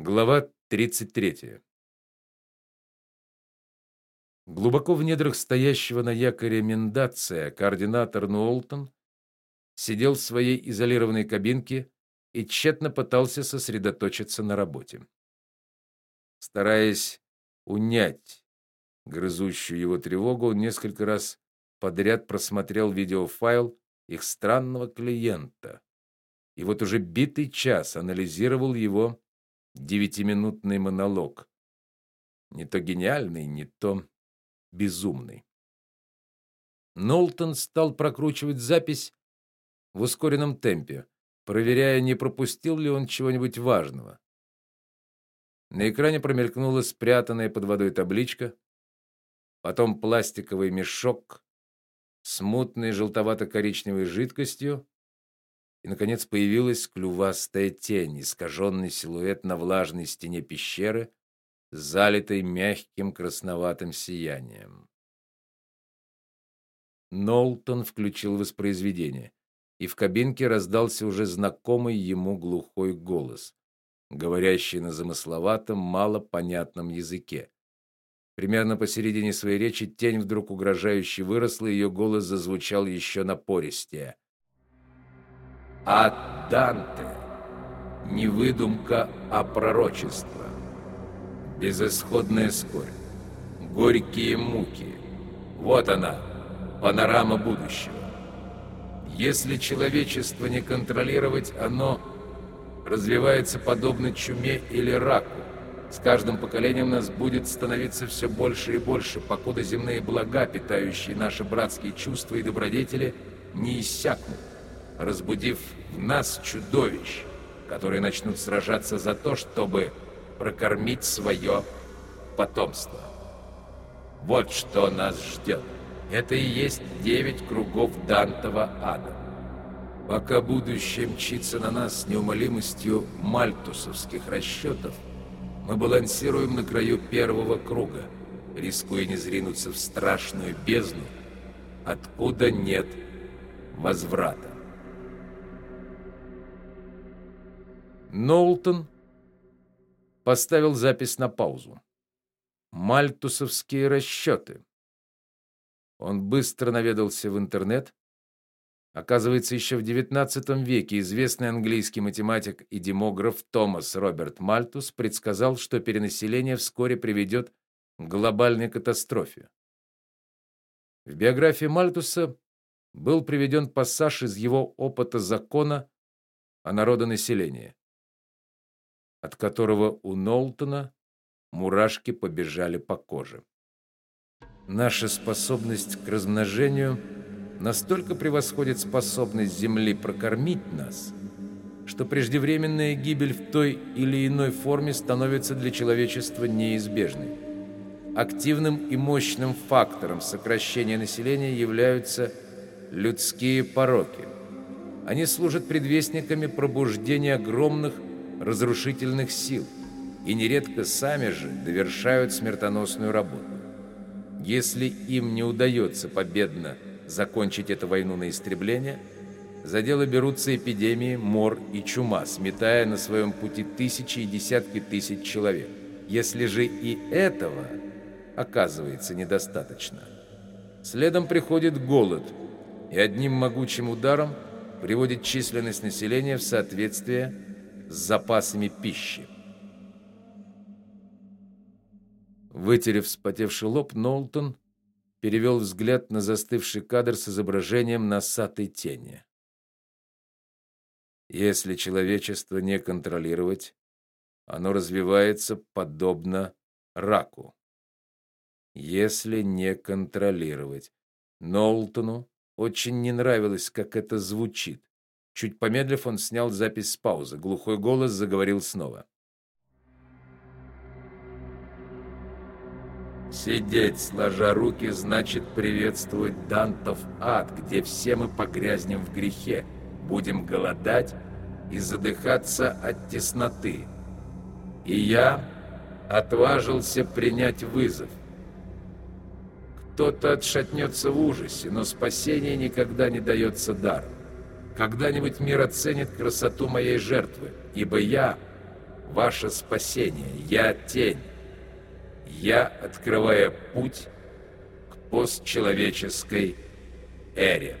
Глава 33. Глубоко в недрах стоящего на якоре Мендация координатор Нолтон сидел в своей изолированной кабинке и тщетно пытался сосредоточиться на работе. Стараясь унять грызущую его тревогу, он несколько раз подряд просмотрел видеофайл их странного клиента. И вот уже битый час анализировал его девятиминутный монолог. Не то гениальный, не то безумный. Нолтон стал прокручивать запись в ускоренном темпе, проверяя, не пропустил ли он чего-нибудь важного. На экране промелькнула спрятанная под водой табличка, потом пластиковый мешок с мутной желтовато-коричневой жидкостью, и наконец появилась клювастая тень, искаженный силуэт на влажной стене пещеры, залитой мягким красноватым сиянием. Нолтон включил воспроизведение, и в кабинке раздался уже знакомый ему глухой голос, говорящий на замысловатом, малопонятном языке. Примерно посередине своей речи тень вдруг угрожающе выросла, и ее голос зазвучал еще напористее. А Данте не выдумка, а пророчество. Безысходная скорбь, горькие муки. Вот она, панорама будущего. Если человечество не контролировать, оно развивается подобно чуме или раку. С каждым поколением нас будет становиться все больше и больше, покуда земные блага, питающие наши братские чувства и добродетели, не иссякнут разбудив в нас чудовищ, которые начнут сражаться за то, чтобы прокормить свое потомство. Вот что нас ждет. Это и есть девять кругов Дантова ада. Пока будущее мчится на нас с неумолимостью мальтусовских расчетов, мы балансируем на краю первого круга, рискуя не зринуться в страшную бездну, откуда нет возврата. Нолтон поставил запись на паузу. Мальтусовские расчеты. Он быстро наведался в интернет. Оказывается, еще в XIX веке известный английский математик и демограф Томас Роберт Мальтус предсказал, что перенаселение вскоре приведет к глобальной катастрофе. В биографии Мальтуса был приведен пассаж из его опыта закона о народонаселении от которого у Нолтона мурашки побежали по коже. Наша способность к размножению настолько превосходит способность Земли прокормить нас, что преждевременная гибель в той или иной форме становится для человечества неизбежной. Активным и мощным фактором сокращения населения являются людские пороки. Они служат предвестниками пробуждения огромных разрушительных сил и нередко сами же довершают смертоносную работу. Если им не удается победно закончить эту войну на истребление, за дело берутся эпидемии, мор и чума, сметая на своем пути тысячи и десятки тысяч человек. Если же и этого оказывается недостаточно, следом приходит голод, и одним могучим ударом приводит численность населения в соответствие с запасами пищи. Вытерев вспотевший лоб, Нолтон перевел взгляд на застывший кадр с изображением носатой тени. Если человечество не контролировать, оно развивается подобно раку. Если не контролировать. Нолтону очень не нравилось, как это звучит. Чуть помедлив, он снял запись с паузы. Глухой голос заговорил снова. Сидеть, сложа руки, значит приветствовать Дантов ад, где все мы погрязнем в грехе, будем голодать и задыхаться от тесноты. И я отважился принять вызов. Кто-то отшатнется в ужасе, но спасение никогда не дается даром. Когда-нибудь мир оценит красоту моей жертвы, ибо я ваше спасение. Я тень. Я открываю путь к постчеловеческой эре.